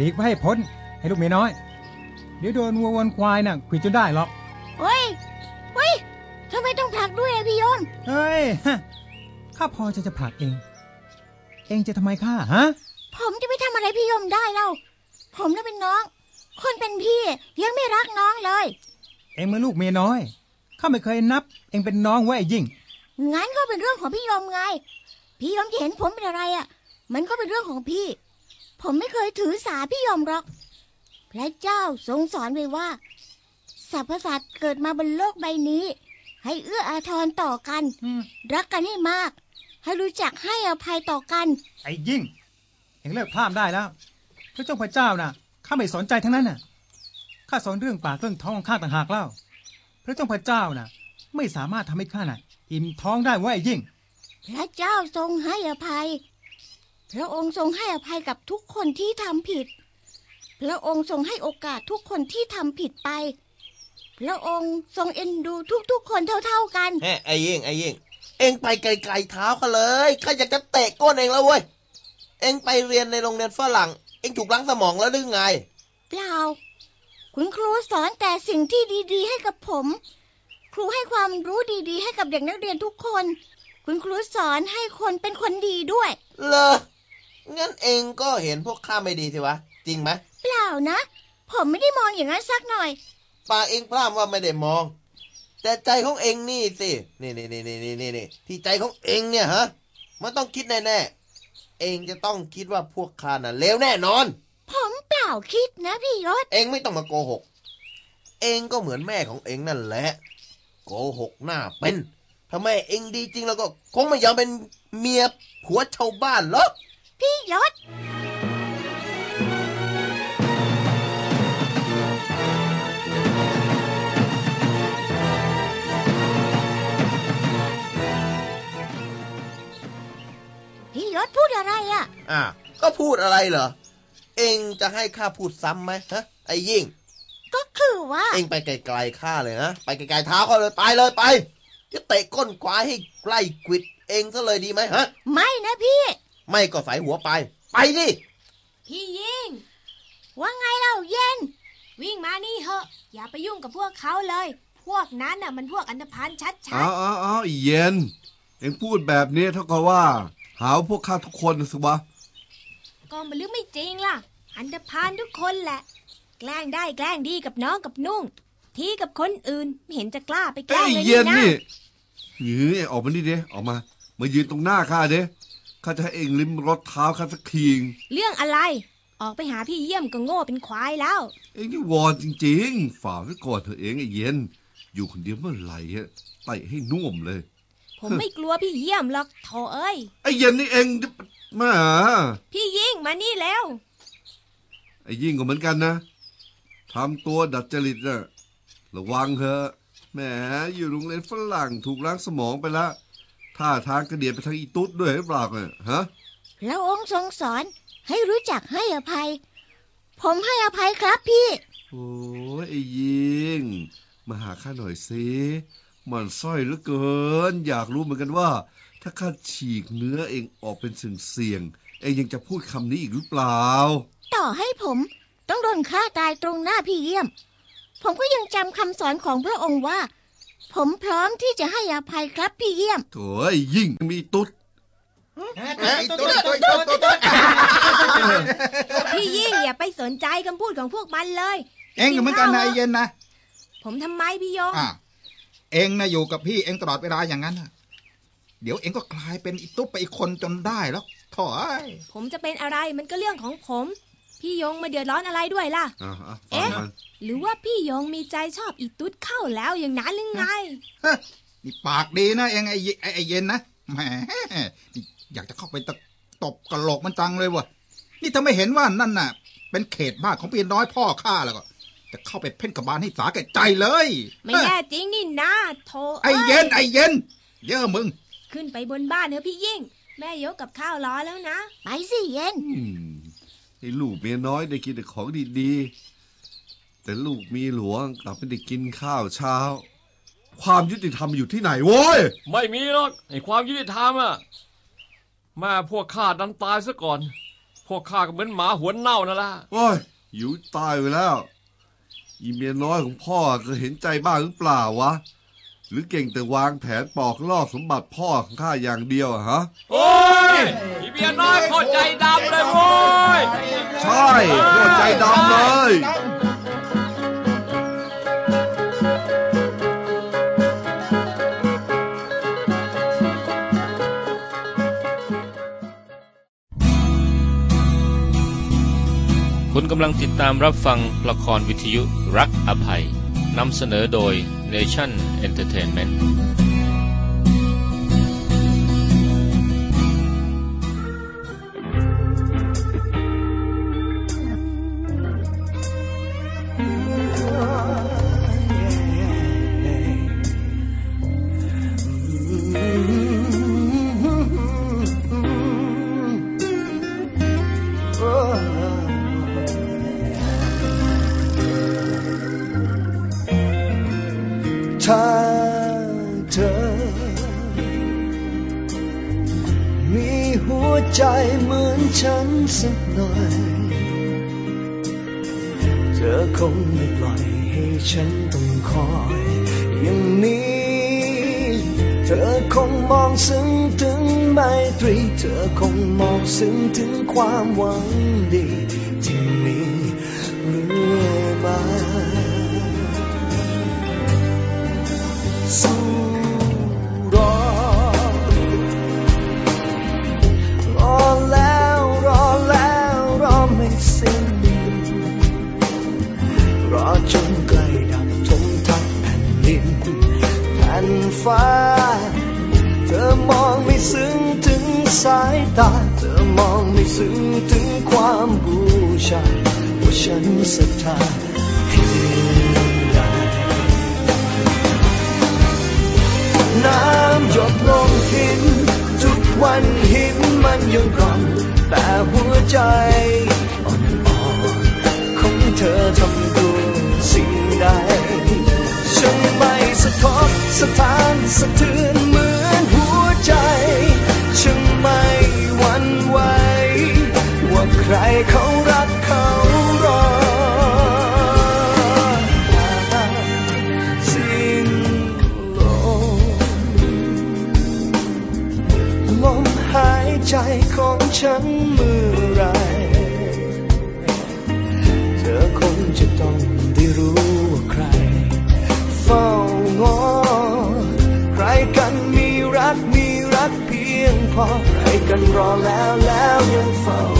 หลีกไปให้พ้น ให้ลูกเมียน้อย เดี๋ยวโดนวัววนควายน่ะขวิดจนได้หรอกเฮ้ยเฮ้ยทำไมต้องผลักด้วยอะพี่ยนต์เฮ้ยฮะข้าพอจะจะผลักเอง เองจะทำไมข้าฮะ ผมจะไปทำอะไรพี่ยมได้เล่าผมน่ะเป็นน้อง คนเป็นพี่ยังไม่รักน้องเลย เองเป็นลูกเมียน้อยข้าไม่เคยนับ เองเป็นน้องไว้ไอ้ยิ่ง งั้นก็เป็นเรื่องของพี่ยมไง พี่ยมจะเห็นผมเป็นอะไรอะมันก็เป็นเรื่องของพี่ ผมไม่เคยถือสาพี่ยมหรอก พระเจ้าทรงสอนไว้ว่าสรรพสัตว์เกิดมาบนโลกใบนี้ ให้เอื้ออาทรต่อกัน รักกันให้มาก ให้รู้จักให้อภัยต่อกัน ไอ้ยิ่งเองเลิกพลาดได้แล้ว พระเจ้าพระเจ้าน่ะข้าไม่สนใจทั้งนั้นน่ะข้าสอนเรื่องปากเรื่องท้องของข้าต่างหากเล่า พระเจ้าพระเจ้าน่ะ ไม่สามารถทำให้ข้าน่ะ อิ่มท้องได้ไว้ไอ้ยิ่ง พระเจ้าทรงให้อภัย พระองค์ทรงให้อภัยกับทุกคนที่ทำผิด พระองค์ทรงให้โอกาสทุกคนที่ทำผิดไป พระองค์ทรงเอ็นดูทุกๆคนเท่าๆกันแฮไอ้ยิ่งไอ้ยิ่งเอ็งไปไกลๆเท้าเขาเลยข้าอยากจะเตะก้นเองแล้วเว้ย เอ็งไปเรียนในโรงเรียนฝรั่ง เอ็งถูกล้างสมองแล้วหรือไง เปล่า คุณครูสอนแต่สิ่งที่ดีๆ ให้กับผม ครูให้ความรู้ดีๆ ให้กับเด็กนักเรียนทุกคน คุณครูสอนให้คนเป็นคนดีด้วย เลอ งั้นเอ็งก็เห็นพวกข้าไม่ดีสิวะ จริงไหมเปล่านะ ผมไม่ได้มองอย่างนั้นสักหน่อย ปากเอ็งพร่ำว่าไม่ได้มอง แต่ใจของเอ็งนี่สินี่นี่นี่นี่นี่นี่ที่ใจของเอ็งเนี่ยฮะมันต้องคิดแน่ๆเอ็งจะต้องคิดว่าพวกข้าน่ะเลวแน่นอน ผมเปล่าคิดนะพี่ยศ เอ็งไม่ต้องมาโกหก เอ็งก็เหมือนแม่ของเอ็งนั่นแหละ โกหกหน้าเป็นถ้าแม่เอ็งดีจริงแล้วก็คงไม่ยอมเป็นเมียผัวชาวบ้านหรอก พี่ยศพี่ยศพูดอะไรอะ่ะ อะก็พูดอะไรเหรอ เอ็งจะให้ข้าพูดซ้ำไหมฮะ ไอ้ยิ่ง ก็คือว่า เอ็งไปไกลๆข้าเลยนะ ไปไกลๆเท้าเขาเลยไปเลยไปจะเตะก้นควายให้ใกล้กวิดเองซะเลยดีไหมฮะ ไม่นะพี่ ไม่ก็ใส่หัวไป ไปดิพี่ยิ่ง ว่าไงเราเย็น วิ่งมานี่เหอะ อย่าไปยุ่งกับพวกเขาเลย พวกนั้นน่ะมันพวกอันธพาลชัดเอาเอาเอาอีเย็น เอ็งพูดแบบนี้เท่ากับว่า หาว่าพวกข้าทุกคนสิวะๆก็มันลึกไม่จริงล่ะ อันธพาลทุกคนแหละ แกล้งได้แกล้งดีกับน้องกับนุ่ง ทีกับคนอื่นไม่เห็นจะกล้าไปแกล้ไอ้งเลยเย็นนี่นะนี่ยื้อออกมานี่เด้ออกมา มายืนตรงหน้าข้าเด้ ข้าจะให้เอ็งลิ้มรสเท้าข้าสักทีเรื่องอะไร ออกไปหาพี่เยี่ยมก็โง่เป็นควายแล้ว เอ็งนี่วอนจริงๆ ฝ่าไว้ก่อนเถอะเองไอ้เย็น อยู่คนเดียวเมื่อไหร่อะไต่ให้น่วมเลย ผมไม่กลัวพี่เยี่ยมหรอกโถเอ้ย ไอ้เย็นนี่เองมา พี่ยิ่งมานี่แล้ว ไอ้ยิ่งก็เหมือนกันนะทำตัวดัดจริตน่ะระวังเถอะแหมอยู่โรงเรียนฝรั่งถูกล้างสมองไปแล้ว ท่าทางกระเดียดไปทางอีตุ๊ดด้วยหรือเปล่าเนี่ยฮะพระองค์ทรงสอนให้รู้จักให้อภัย ผมให้อภัยครับพี่ โอ้ยไอ้ยิง มาหาข้าหน่อยสิมันสร้อยเหลือเกิน อยากรู้เหมือนกันว่า ถ้าข้าฉีกเนื้อเองออกเป็นเสี่ยงๆเองยังจะพูดคำนี้อีกหรือเปล่า ต่อให้ผมต้องโดนฆ่าตายตรงหน้าพี่เยี่ยม ผมก็ยังจำคำสอนของพระองค์ว่า ผมพร้อมที่จะให้อภัยครับพี่เยี่ยม โถ่ไอ้ยิ่งมีตุ๊ด พี่ยิ่งอย่าไปสนใจคำพูดของพวกมันเลย เองก็เหมือนกันนะไอเย็นนะผมทำไมพี่ยงอะเองนะอยู่กับพี่เองตลอดเวลาอย่างนั้นน่ะเดี๋ยวเองก็กลายเป็นอีตุ๊บไปอีกคนจนได้แล้วโถ่เอ้ยผมจะเป็นอะไรมันก็เรื่องของผม พี่ยงมาเดือดร้อนอะไรด้วยล่ะ อะอะฟังเอ๊ะมันหรือว่าพี่ยงมีใจชอบอีตุ๊ดเข้าแล้วอย่างนั้นหรือไง เฮ้ยนี่ปากดีนะเองไอเยไอ้ไอเย็นนะแหมนี่อยากจะเข้าไปตะตบกระโหลกมันจังเลยวะนี่ถ้าไม่เห็นว่านั่นน่ะ เป็นเขตบ้านของพี่น้อยพ่อข้าแล้วก็จะเข้าไปเพ่นกระบาลให้สาแก่ใจเลยไม่แน่จริงนี่นะโทไอเย็นไอเย็น เยอะมึง ขึ้นไปบนบ้านเถอะพี่ยิ่ง แม่ยกกับข้าวรอแล้วนะ ไปสิเย็น อืม ไอ้ลูกเมียน้อยได้กินแต่ของดีๆ แต่ลูกมีหลวงกลับไม่ได้กินข้าวเช้า ความยุติธรรมอยู่ที่ไหนโว้ย ไม่มีหรอกไอ้ความยุติธรรมอะแม่พวกข้าดันตายซะก่อน พวกข้าก็เหมือนหมาหัวเน่านั่นแหละโอ้ยอยู่ตายไปแล้ว อีเมียน้อยของพ่อก็เห็นใจบ้างหรือเปล่าวะ หรือเก่งแต่วางแผนปอกลอกสมบัติพ่อของข้าอย่างเดียวอะฮะ โอ้ยอีเมียน้อยโคตรใจดำเลยโว้ย ใช่พวกใจดำเลย คุณกำลังติดตามรับฟังละครวิทยุรักอภัย นำเสนอโดย Nation Entertainment คงมองซึ้งถึงไมตรี เธอคงมองซึ้งถึงความหวังดีที่มีเรื่อยมาสู้รอรอแล้วรอแล้วรอไม่สิ้นรอจนใกล้ดับทมทับแผ่นดินแผ่นฟ้า ซึ้งถึงสายตา เธอมองไม่ซึ้งถึงความบูชาว่าฉันศรัทธาเพียงใดน้ำหยดลงหิน ทุกวันหินมันยังกร่อนแต่หัวใจอ่อนๆของเธอทำด้วสิ่งใดฉันไม่สะทกสะท้านสะเทือนเหมือนหัวใจ ฉันไม่หวั่นไหวว่าใครเขารักเขารอสิ้นลมลมหายใจของฉันเมื่อ กันรอแล้วแล้วยังเฝ้ารอเขา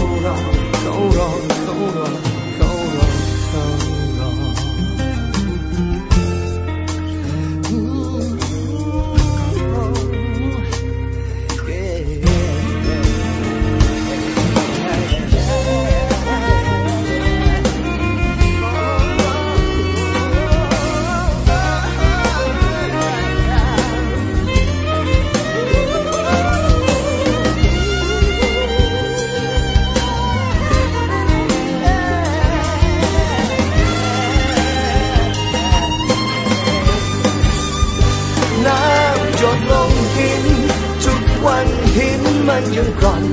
ันยังกร่อน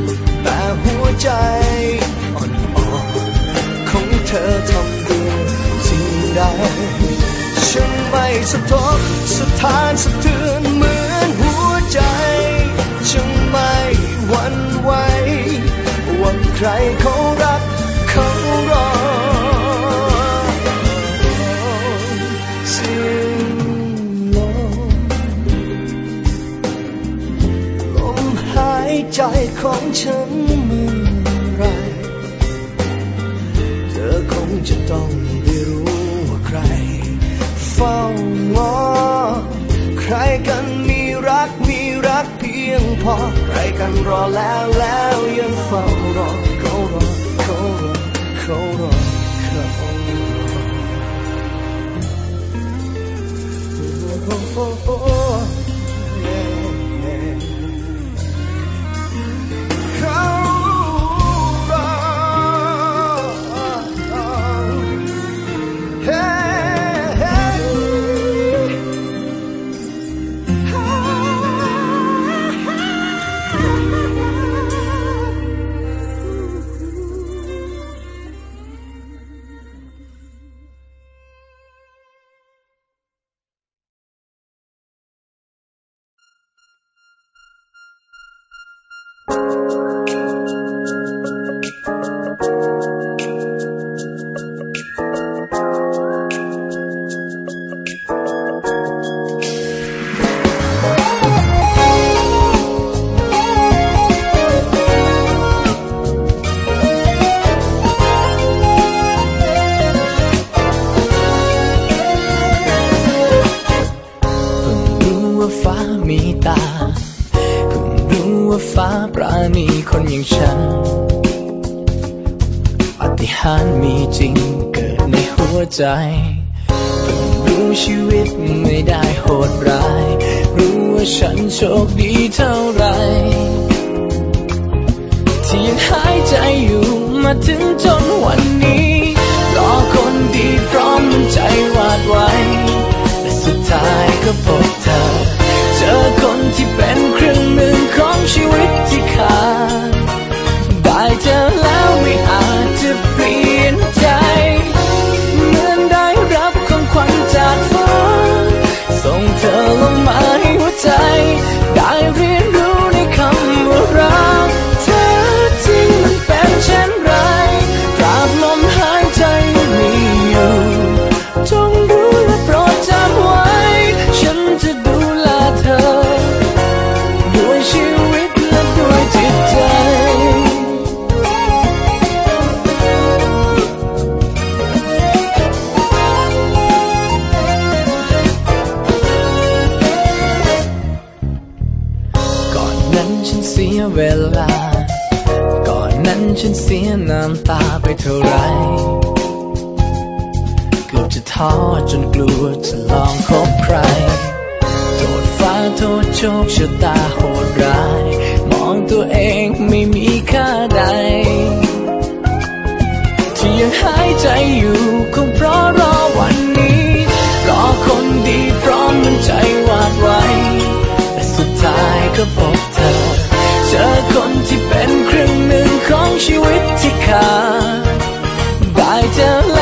แต่หัวใจอ่อนๆของเธอทำด้วสิ่งใด ฉันไม่สะทกสะทานสะเทือนเหมือนหัวใจฉันไม่หวั่นไหวว่าใครเขารักเขารอ ของฉันเมื่อไร เธอคงจะต้องได้รู้ว่าใคร เฝ้างอ ใครกันมีรักมีรักเพียงพอ ใครกันรอแล้วแล้วยังเฝ้ารอเขารอเขารอเขารอเขารอ ใจรู้ชีวิตไม่ได้โหดร้าย รู้ว่าฉันโชคดีเท่าไร ที่ยังหายใจอยู่มาถึงจนวันนี้ รอคนดีพร้อมมันใจวาดไว้และสุดท้ายก็พบเธอ กือบจะท้อจนกลัวจะลองคบใคร โทษฟ้าโทษโชคชะตาโหดร้าย มองตัวเองไม่มีค่าใด ที่ยังหายใจอยู่คงเพราะรอวันนี้ รอคนดีพร้อมมันใจวาดไว้ แต่สุดท้ายก็พบเธอ เจอคนที่เป็นครึ่งหนึ่งของชีวิตที่ขาดได้เจอ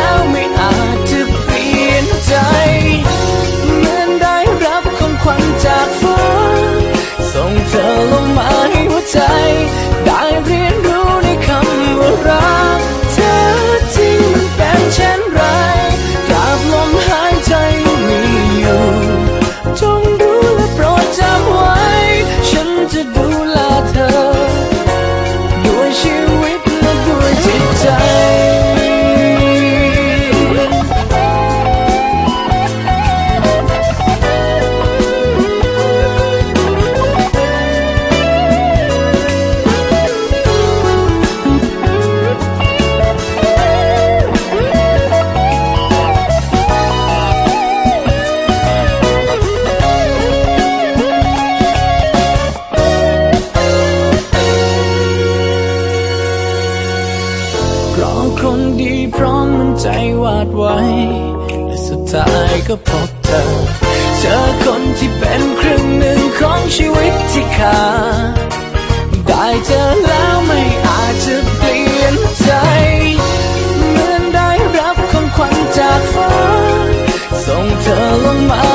ม Walang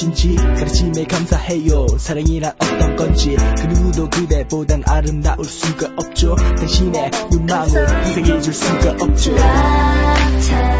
무엇인지 가르침에 감사해요. 사랑이란 어떤 건지 그 누구도 그대보단 아름다울 수가 없죠. 당신의 욕망을 희생해줄 수가 없죠. 아,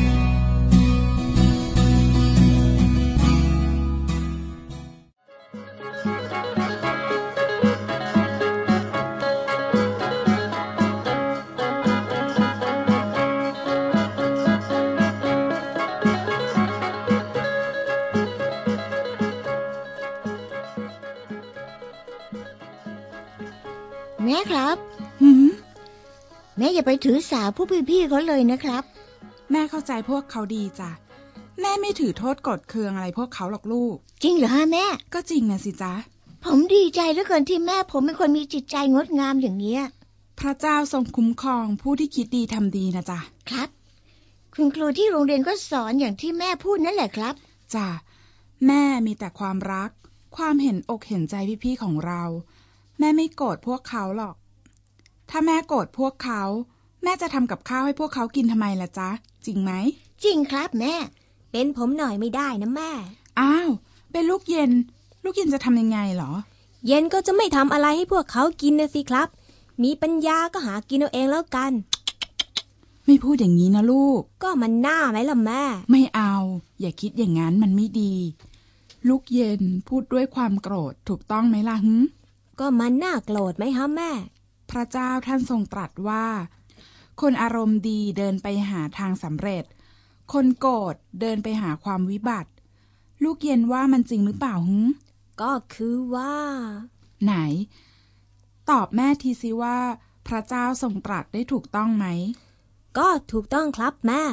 แม่อย่าไปถือสาผู้พี่ๆเขาเลยนะครับ แม่เข้าใจพวกเขาดีจ้ะ แม่ไม่ถือโทษกดเคืองอะไรพวกเขาหรอกลูก จริงเหรอฮะแม่ ก็จริงนะสิจ๊ะ ผมดีใจเหลือเกินที่แม่ผมเป็นคนมีจิตใจงดงามอย่างเนี้ย พระเจ้าทรงคุ้มครองผู้ที่คิดดีทำดีนะจ๊ะ ครับ คุณครูที่โรงเรียนก็สอนอย่างที่แม่พูดนั่นแหละครับ จ้ะ แม่มีแต่ความรัก ความเห็นอกเห็นใจพี่ๆของเรา แม่ไม่โกรธพวกเขาหรอก ถ้าแม่โกรธพวกเขา แม่จะทำกับข้าวให้พวกเขากินทำไมล่ะจ๊ะ จริงไหม จริงครับแม่ เป็นผมหน่อยไม่ได้นะแม่ อ้าว เป็นลูกเย็น ลูกเย็นจะทำยังไงเหรอ เย็นก็จะไม่ทำอะไรให้พวกเขากินนะสิครับ มีปัญญาก็หากินเอาเองแล้วกัน ไม่พูดอย่างนี้นะลูก ก็มันหน้าไหมล่ะแม่ ไม่เอา อย่าคิดอย่างนั้นมันไม่ดี ลูกเย็นพูดด้วยความโกรธถูกต้องไหมล่ะหึก็มันน่าโกรธไหมฮะแม่ พระเจ้าท่านทรงตรัสว่า คนอารมณ์ดีเดินไปหาทางสำเร็จ คนโกรธเดินไปหาความวิบัติ ลูกเย็นว่ามันจริงหรือเปล่าหึก็คือว่า ไหน ตอบแม่ทีสิว่า พระเจ้าทรงตรัสได้ถูกต้องไหม ก็ถูกต้องครับแม่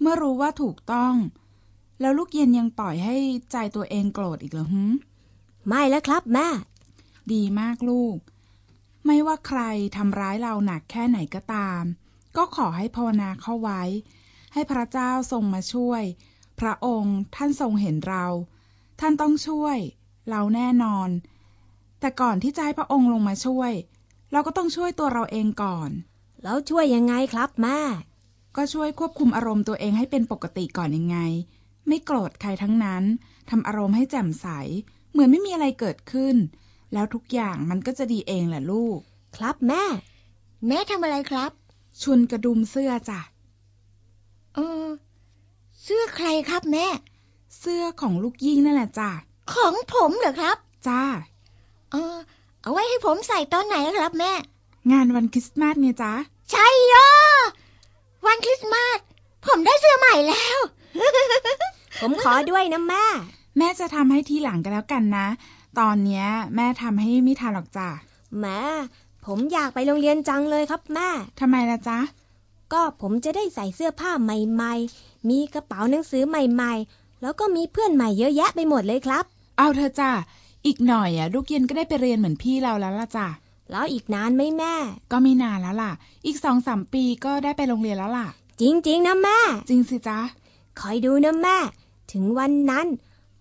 เมื่อรู้ว่าถูกต้อง แล้วลูกเย็นยังปล่อยให้ใจตัวเองโกรธอีกเหรอหึไม่แล้วครับแม่ ดีมากลูก ไม่ว่าใครทำร้ายเราหนักแค่ไหนก็ตาม ก็ขอให้ภาวนาเข้าไว้ ให้พระเจ้าทรงมาช่วย พระองค์ท่านทรงเห็นเรา ท่านต้องช่วย เราแน่นอน แต่ก่อนที่จะให้พระองค์ลงมาช่วย เราก็ต้องช่วยตัวเราเองก่อน แล้วช่วยยังไงครับแม่ก็ช่วยควบคุมอารมณ์ตัวเองให้เป็นปกติก่อนยังไง ไม่โกรธใครทั้งนั้นทำอารมณ์ให้แจ่มใส เหมือนไม่มีอะไรเกิดขึ้น แล้วทุกอย่างมันก็จะดีเองแหละลูก ครับแม่ แม่ทำอะไรครับ ชุนกระดุมเสื้อจ้ะ เออ เสื้อใครครับแม่ เสื้อของลูกยิ่งนั่นแหละจ้ะ ของผมเหรอครับ จ้า เออ เอาไว้ให้ผมใส่ตอนไหนครับแม่ งานวันคริสต์มาสไงจ๊ะใช่โยวันคริสต์มาส ผมได้เสื้อใหม่แล้ว ผมขอด้วยนะแม่ แม่จะทำให้ทีหลังกันแล้วกันนะ ตอนเนี้ยแม่ทำให้ไม่ทันหรอกจ้ะแม่ผมอยากไปโรงเรียนจังเลยครับแม่ทำไมล่ะจ๊ะ ก็ผมจะได้ใส่เสื้อผ้าใหม่ๆ มีกระเป๋าหนังสือใหม่ๆ แล้วก็มีเพื่อนใหม่เยอะแยะไปหมดเลยครับ เอาเธอะจ้ะอีกหน่อยอะลูกเย็นก็ได้ไปเรียนเหมือนพี่เราแล้วล่ะจ้ะแล้วอีกนานไหมแม่ ก็ไม่นานแล้วล่ะ อีกสองสามปีก็ได้ไปโรงเรียนแล้วล่ะ จริงๆนะแม่ จริงสิจ๊ะคอยดูนะแม่ ถึงวันนั้น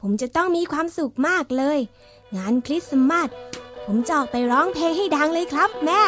ผมจะต้องมีความสุขมากเลย งานคริสต์มาสผมจะออกไปร้องเพลงให้ดังเลยครับแม่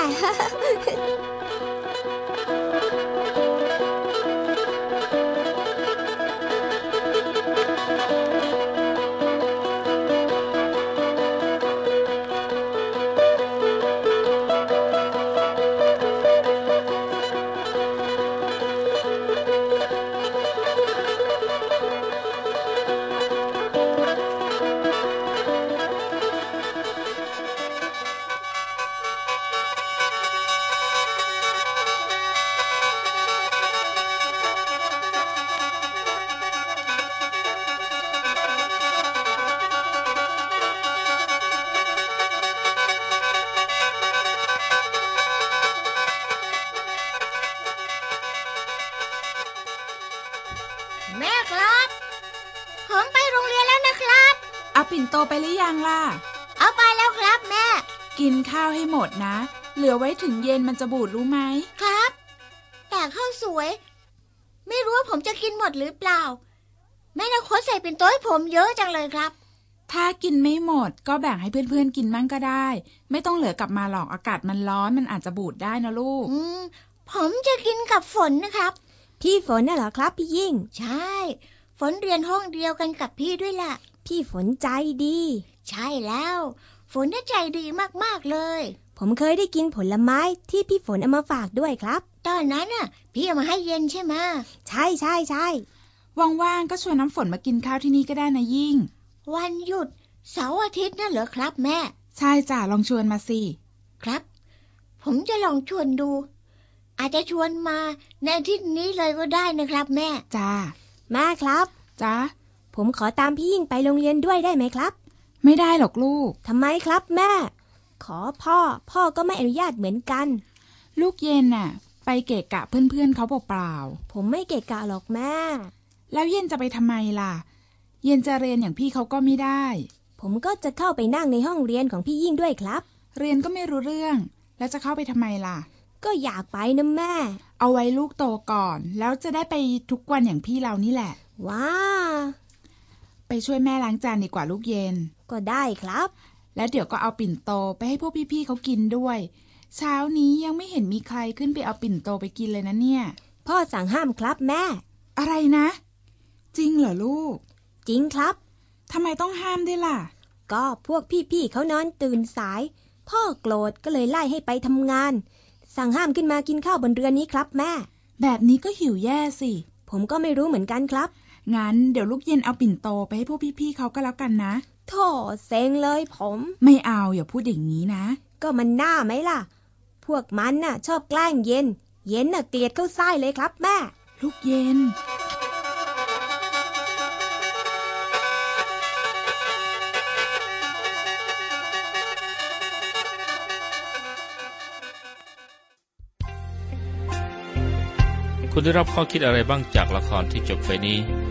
ไปหรือยังล่ะ เอาไปแล้วครับแม่ กินข้าวให้หมดนะ เหลือไว้ถึงเย็นมันจะบูดรู้ไหม ครับ แต่ข้าวสวย ไม่รู้ว่าผมจะกินหมดหรือเปล่า แม่นาคตใส่เป็นโต๊ะให้ผมเยอะจังเลยครับ ถ้ากินไม่หมดก็แบ่งให้เพื่อนๆกินมั่งก็ได้ ไม่ต้องเหลือกลับมาหรอกอากาศมันร้อนมันอาจจะบูดได้นะลูก อืม ผมจะกินกับฝนนะครับ พี่ฝนน่ะเหรอครับพี่ยิ่ง ใช่ ฝนเรียนห้องเดียวกันกับพี่ด้วยล่ะ พี่ฝนใจดี ใช่แล้วฝฝนน่าใจดีมากๆเลย ผมเคยได้กินผลไม้ที่พี่ฝนเอามาฝากด้วยครับ ตอนนั้นน่ะ พี่เอามาให้เย็นใช่ไหมใช่ใช่ใช่ว่างๆก็ชวนน้ำฝนมากินข้าวที่นี่ก็ได้นะยิ่ง วันหยุดเสาร์อาทิตย์นั่นเหรอครับแม่ ใช่จ้ะลองชวนมาสิครับ ผมจะลองชวนดู อาจจะชวนมาในอาทิตย์นี้เลยก็ได้นะครับแม่ จ้าแม่ครับจ้า ผมขอตามพี่ยิ่งไปโรงเรียนด้วยได้ไหมครับ ไม่ได้หรอกลูก ทำไมครับแม่ ขอพ่อ พ่อก็ไม่อนุญาตเหมือนกัน ลูกเย็นน่ะ ไปเกะกะเพื่อนๆเขาเปล่าผมไม่เกะกะหรอกแม่ๆแล้วเย็นจะไปทำไมล่ะ เย็นจะเรียนอย่างพี่เขาก็ไม่ได้ ผมก็จะเข้าไปนั่งในห้องเรียนของพี่ยิ่งด้วยครับ เรียนก็ไม่รู้เรื่อง แล้วจะเข้าไปทำไมล่ะ ก็อยากไปนะแม่ เอาไว้ลูกโตก่อน แล้วจะได้ไปทุกวันอย่างพี่เรานี่แหละ ว้า ไปช่วยแม่ล้างจานดีกว่าลูกเย็น ก็ได้ครับ แล้วเดี๋ยวก็เอาปิ่นโตไปให้พวกพี่ๆเขากินด้วย เช้านี้ยังไม่เห็นมีใครขึ้นไปเอาปิ่นโตไปกินเลยนะเนี่ย พ่อสั่งห้ามครับแม่ อะไรนะ จริงเหรอลูก จริงครับทำไมต้องห้ามด้วยล่ะ ก็พวกพี่ๆเขานอนตื่นสาย พ่อโกรธก็เลยไล่ให้ไปทำงาน สั่งห้ามขึ้นมากินข้าวบนเรือนนี้ครับแม่ แบบนี้ก็หิวแย่สิ ผมก็ไม่รู้เหมือนกันครับ งั้นเดี๋ยวลูกเย็นเอาปิ่นโตไปให้พวกพี่ๆเขาก็แล้วกันนะโถ่เซ็งเลยผม ไม่เอาอย่าพูดอย่างนี้นะ ก็มันหน้าไหมล่ะ พวกมันน่ะ ชอบแกล้งเย็น เย็นน่ะเกลียดเข้าไส้เลยครับแม่ ลูกเย็นคุณได้รับข้อคิดอะไรบ้างจากละครที่จบไปนี้